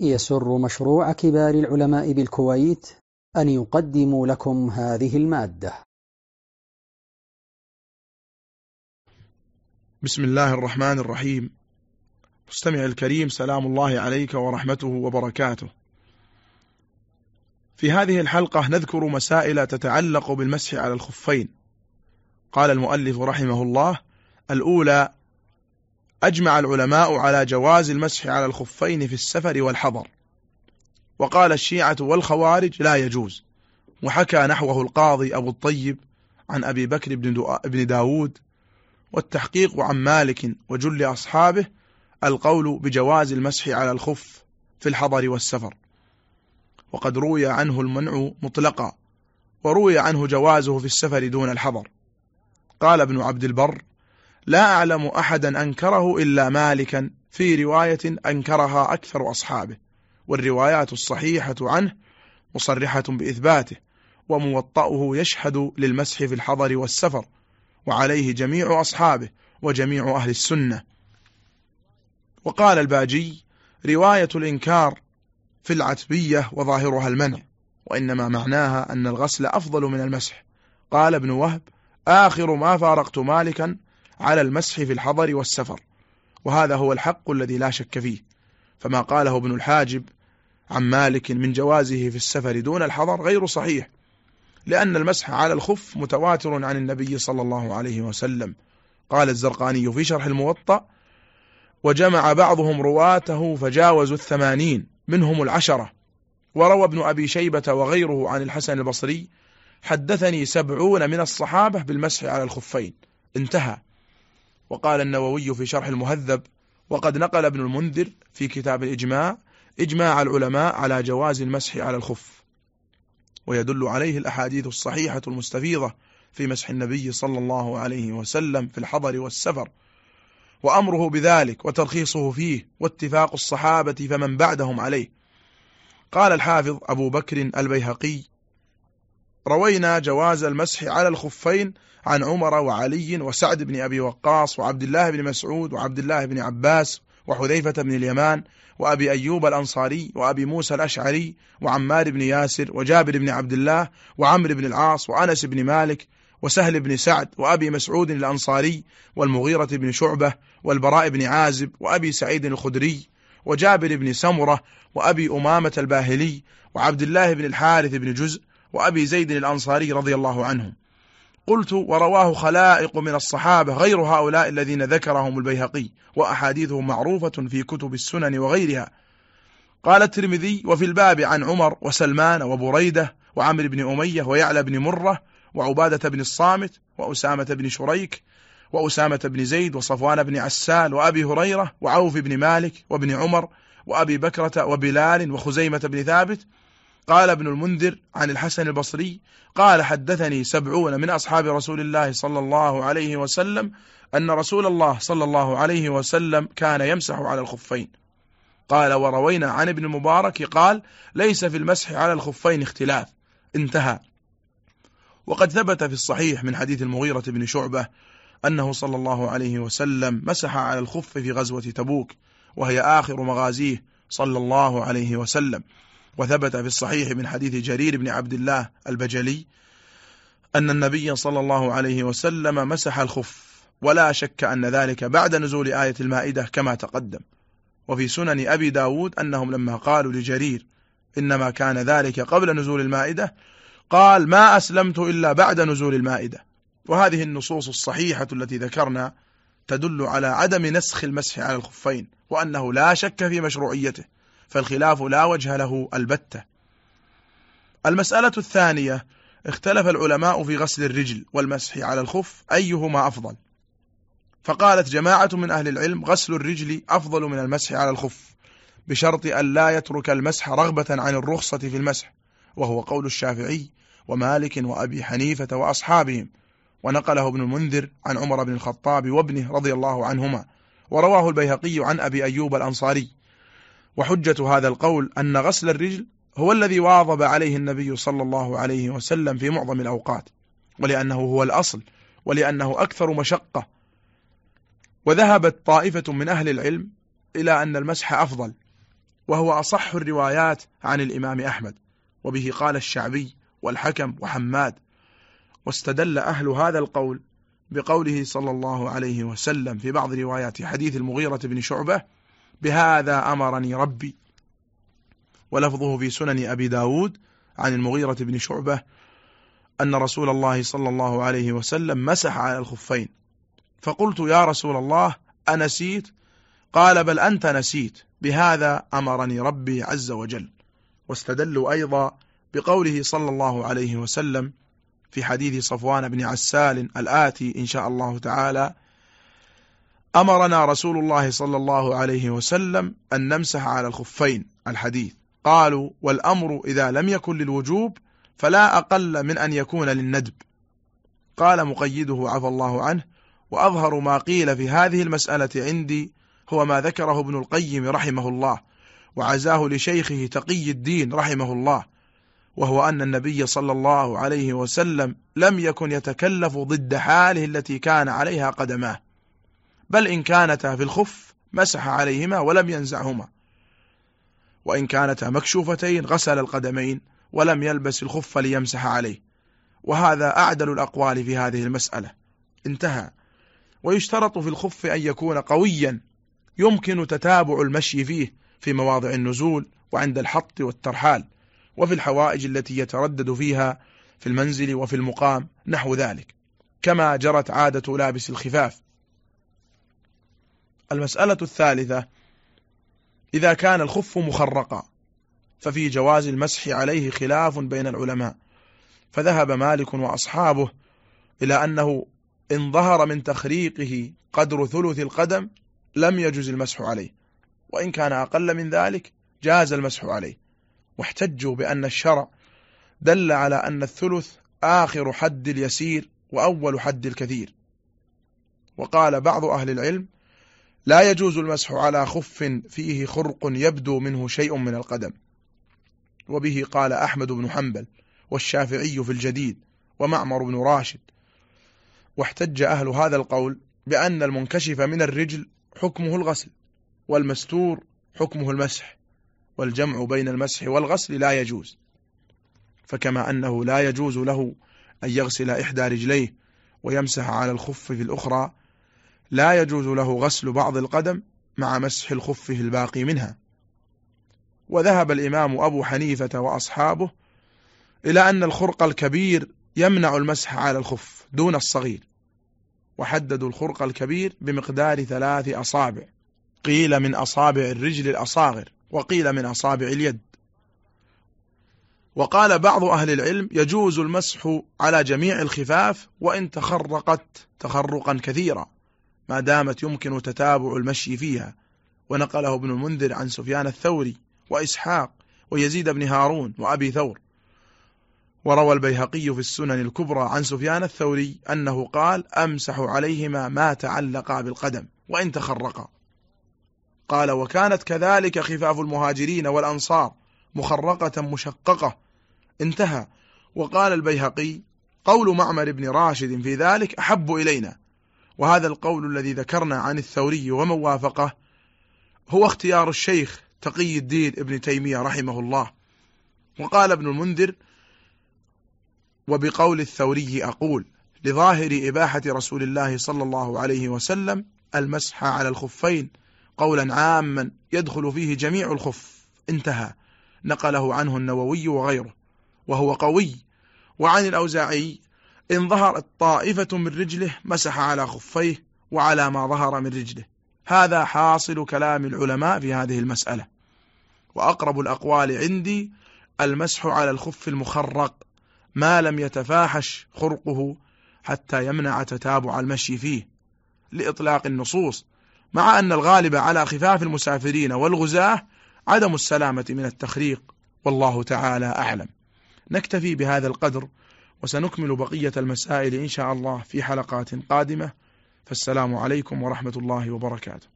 يسر مشروع كبار العلماء بالكويت أن يقدم لكم هذه المادة. بسم الله الرحمن الرحيم. مستمع الكريم سلام الله عليك ورحمته وبركاته. في هذه الحلقة نذكر مسائل تتعلق بالمسح على الخفين. قال المؤلف رحمه الله الأولى أجمع العلماء على جواز المسح على الخفين في السفر والحضر. وقال الشيعة والخوارج لا يجوز. وحكى نحوه القاضي أبو الطيب عن أبي بكر بن داود. والتحقيق عن مالك وجل أصحابه القول بجواز المسح على الخف في الحضر والسفر. وقد روي عنه المنع مطلقا. وروي عنه جوازه في السفر دون الحضر. قال ابن عبد البر لا أعلم أحدا أنكره إلا مالكا في رواية أنكرها أكثر أصحابه والروايات الصحيحة عنه مصرحة بإثباته وموطأه يشهد للمسح في الحضر والسفر وعليه جميع أصحابه وجميع أهل السنة. وقال الباجي رواية الإنكار في العتبية وظاهرها المنع وإنما معناها أن الغسل أفضل من المسح. قال ابن وهب آخر ما فارقت مالكا على المسح في الحضر والسفر. وهذا هو الحق الذي لا شك فيه. فما قاله ابن الحاجب عن مالك من جوازه في السفر دون الحضر غير صحيح لأن المسح على الخف متواتر عن النبي صلى الله عليه وسلم. قال الزرقاني في شرح الموطأ وجمع بعضهم رواته فجاوزوا الثمانين منهم العشرة. وروى ابن أبي شيبة وغيره عن الحسن البصري حدثني سبعون من الصحابة بالمسح على الخفين. انتهى. وقال النووي في شرح المهذب وقد نقل ابن المنذر في كتاب الإجماع إجماع العلماء على جواز المسح على الخف ويدل عليه الأحاديث الصحيحة المستفيضة في مسح النبي صلى الله عليه وسلم في الحضر والسفر وأمره بذلك وترخيصه فيه واتفاق الصحابة فمن بعدهم عليه. قال الحافظ أبو بكر البيهقي روينا جواز المسح على الخفين عن عمر وعلي وسعد بن أبي وقاص وعبد الله بن مسعود وعبد الله بن عباس وحذيفة بن اليمان وأبي أيوب الأنصاري وأبي موسى الأشعري وعمار بن ياسر وجابر بن عبد الله وعمر بن العاص وأنس بن مالك وسهل بن سعد وأبي مسعود الأنصاري والمغيرة بن شعبة والبراء بن عازب وأبي سعيد الخدري وجابر بن سمرة وأبي أمامة الباهلي وعبد الله بن الحارث بن جزء وأبي زيد الأنصاري رضي الله عنهم قلت ورواه خلائق من الصحابة غير هؤلاء الذين ذكرهم البيهقي وأحاديثهم معروفة في كتب السنن وغيرها. قال الترمذي وفي الباب عن عمر وسلمان وبريدة وعمر بن أمية ويعلى بن مرة وعبادة بن الصامت وأسامة بن شريك وأسامة بن زيد وصفوان بن عسال وأبي هريرة وعوف بن مالك وابن عمر وأبي بكرة وبلال وخزيمة بن ثابت قال ابن المنذر عن الحسن البصري قال حدثني سبعون من أصحاب رسول الله صلى الله عليه وسلم أن رسول الله صلى الله عليه وسلم كان يمسح على الخفين. قال وروينا عن ابن المبارك قال ليس في المسح على الخفين اختلاف. انتهى. وقد ثبت في الصحيح من حديث المغيرة بن شعبة أنه صلى الله عليه وسلم مسح على الخف في غزوة تبوك وهي آخر مغازيه صلى الله عليه وسلم. وثبت في الصحيح من حديث جرير بن عبد الله البجلي أن النبي صلى الله عليه وسلم مسح الخف ولا شك أن ذلك بعد نزول آية المائدة كما تقدم. وفي سنن أبي داود أنهم لما قالوا لجرير إنما كان ذلك قبل نزول المائدة قال ما أسلمت إلا بعد نزول المائدة. وهذه النصوص الصحيحة التي ذكرنا تدل على عدم نسخ المسح على الخفين وأنه لا شك في مشروعيته. فالخلاف لا وجه له البتة. المسألة الثانية اختلف العلماء في غسل الرجل والمسح على الخف أيهما أفضل؟ فقالت جماعة من أهل العلم غسل الرجل أفضل من المسح على الخف بشرط أن لا يترك المسح رغبة عن الرخصة في المسح وهو قول الشافعي ومالك وأبي حنيفة وأصحابهم. ونقله ابن المنذر عن عمر بن الخطاب وابنه رضي الله عنهما ورواه البيهقي عن أبي أيوب الأنصاري. وحجة هذا القول أن غسل الرجل هو الذي واظب عليه النبي صلى الله عليه وسلم في معظم الأوقات ولأنه هو الأصل ولأنه أكثر مشقة. وذهبت طائفة من أهل العلم إلى أن المسح أفضل وهو أصح الروايات عن الإمام أحمد وبه قال الشعبي والحكم وحماد. واستدل أهل هذا القول بقوله صلى الله عليه وسلم في بعض روايات حديث المغيرة بن شعبة بهذا أمرني ربي. ولفظه في سنن أبي داود عن المغيرة بن شعبة أن رسول الله صلى الله عليه وسلم مسح على الخفين. فقلت يا رسول الله أنسيت؟ قال بل أنت نسيت. بهذا أمرني ربي عز وجل. واستدلوا أيضا بقوله صلى الله عليه وسلم في حديث صفوان بن عسال الآتي إن شاء الله تعالى أمرنا رسول الله صلى الله عليه وسلم أن نمسح على الخفين الحديث. قالوا والأمر إذا لم يكن للوجوب فلا أقل من أن يكون للندب. قال مقيده عفى الله عنه وأظهر ما قيل في هذه المسألة عندي هو ما ذكره ابن القيم رحمه الله وعزاه لشيخه تقي الدين رحمه الله وهو أن النبي صلى الله عليه وسلم لم يكن يتكلف ضد حاله التي كان عليها قدماه. بل إن كانتا في الخف مسح عليهما ولم ينزعهما. وإن كانتا مكشوفتين غسل القدمين ولم يلبس الخف ليمسح عليه. وهذا أعدل الأقوال في هذه المسألة. انتهى. ويشترط في الخف أن يكون قويا. يمكن تتابع المشي فيه في مواضع النزول وعند الحط والترحال وفي الحوائج التي يتردد فيها في المنزل وفي المقام نحو ذلك. كما جرت عادة لابس الخفاف المسألة الثالثة إذا كان الخف مخرقا ففي جواز المسح عليه خلاف بين العلماء. فذهب مالك وأصحابه إلى أنه إن ظهر من تخريقه قدر ثلث القدم لم يجوز المسح عليه وإن كان أقل من ذلك جاز المسح عليه. واحتجوا بأن الشرع دل على أن الثلث آخر حد اليسير وأول حد الكثير. وقال بعض أهل العلم لا يجوز المسح على خف فيه خرق يبدو منه شيء من القدم. وبه قال أحمد بن حنبل والشافعي في الجديد ومعمر بن راشد. واحتج أهل هذا القول بأن المنكشف من الرجل حكمه الغسل والمستور حكمه المسح والجمع بين المسح والغسل لا يجوز. فكما أنه لا يجوز له أن يغسل إحدى رجليه ويمسح على الخف في الأخرى لا يجوز له غسل بعض القدم مع مسح الخف الباقي منها. وذهب الإمام أبو حنيفة وأصحابه إلى أن الخرق الكبير يمنع المسح على الخف دون الصغير وحددوا الخرق الكبير بمقدار ثلاث أصابع. قيل من أصابع الرجل الأصاغر وقيل من أصابع اليد. وقال بعض أهل العلم يجوز المسح على جميع الخفاف وإن تخرقت تخرقا كثيرا. ما دامت يمكن تتابع المشي فيها. ونقله ابن المنذر عن سفيان الثوري وإسحاق ويزيد بن هارون وأبي ثور. وروى البيهقي في السنن الكبرى عن سفيان الثوري أنه قال أمسح عليهما ما تعلق بالقدم وإن تخرقا. قال وكانت كذلك خفاف المهاجرين والأنصار مخرقة مشققة. انتهى. وقال البيهقي قول معمر بن راشد في ذلك أحب إلينا. وهذا القول الذي ذكرنا عن الثوري ومن وافقه هو اختيار الشيخ تقي الدين ابن تيمية رحمه الله. وقال ابن المنذر وبقول الثوري أقول لظاهر إباحة رسول الله صلى الله عليه وسلم المسح على الخفين قولا عاما يدخل فيه جميع الخف. انتهى. نقله عنه النووي وغيره. وهو قوي. وعن الأوزاعي إن ظهرت طائفة من رجله مسح على خفيه وعلى ما ظهر من رجله. هذا حاصل كلام العلماء في هذه المسألة. وأقرب الأقوال عندي المسح على الخف المخرق ما لم يتفاحش خرقه حتى يمنع تتابع المشي فيه. لإطلاق النصوص مع أن الغالب على خفاف المسافرين والغزاة عدم السلامة من التخريق والله تعالى أعلم. نكتفي بهذا القدر وسنكمل بقية المسائل إن شاء الله في حلقات قادمة. فالسلام عليكم ورحمة الله وبركاته.